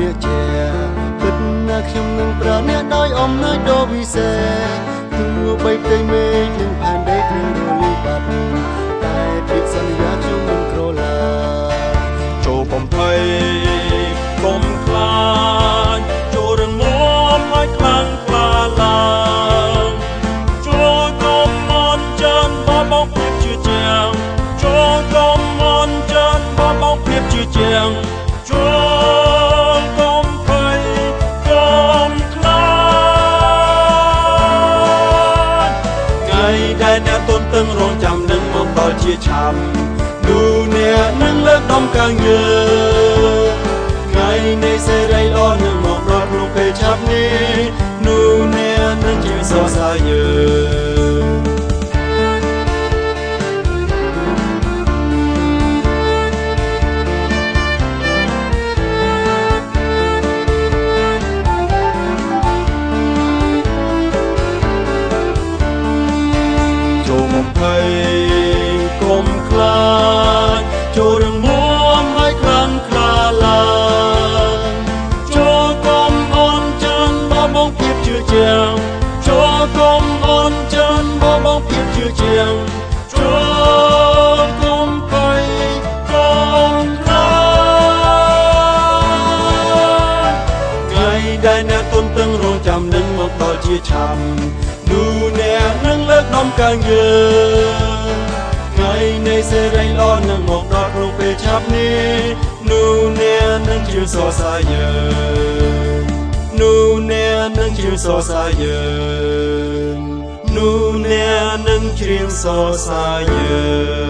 អ្នកជាគិតណាខ្ញុំនឹងប្រើអ្នកដោយអំណាចដ៏វិសេសទោះបីផ្ទៃមេឃនឹងផែនដីគ្រឿងរលីបាត់តែពាក្យសន្យាខ្ញុំមិនក្រឡាចូលបំភ័យកុំខ្លាចចូលរងមមឲ្យខ្លាំងខ្លាឡើងចូលកុំមន់ចិនបបងភាពជឿជាងចូលកុំ ជឿជាងចូលកុំភ័យកុំខ្លាចថ្ងៃដែលអ្នកទន់ទឹងរងចាំនឹងមកដល់ជាឆាប់នោះអ្នកនឹងលើកដំកើងយើងថ្ងៃនៃសេរីល្អនឹងមកដល់ក្នុងពេលឆាប់នេះនោះ បងភាពជឿជាងចូលកុំភ័យកុំខ្លាចថ្ងៃដែលអ្នកទុនទឹងរងចាំនឹងមកដល់ជាឆាំនោះអ្នកនឹងលើកដំកើងយើងថ្ងៃនៃសេរីល្អនឹងមកដល់ក្នុងពេលឆាប់នេះនោះអ្នកនឹងជាសរសើរយើងនោះអ្នកនឹងជាសរសើរយើង នោះអ្នកនឹងជ្រៀងសរសើរយើង